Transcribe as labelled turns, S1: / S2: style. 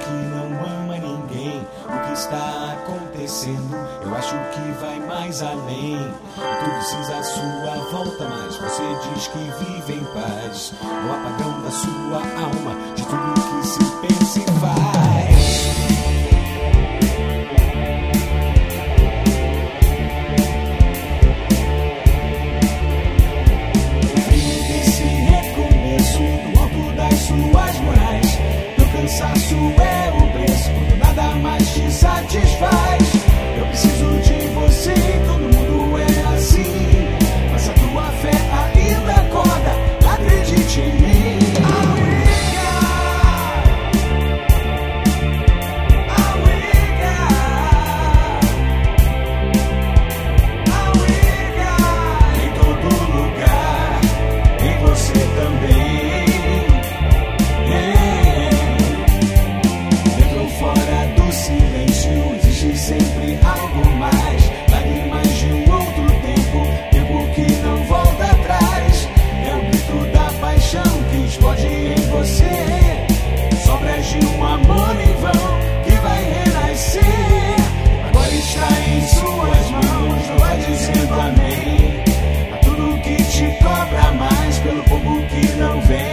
S1: que não ama ninguém. O que está acontecendo, eu acho que vai mais além. Tudo precisa a sua volta, mas você diz que vive em paz. O apagão da sua alma, de tudo que se pensa e faz. to wait. como que não vem.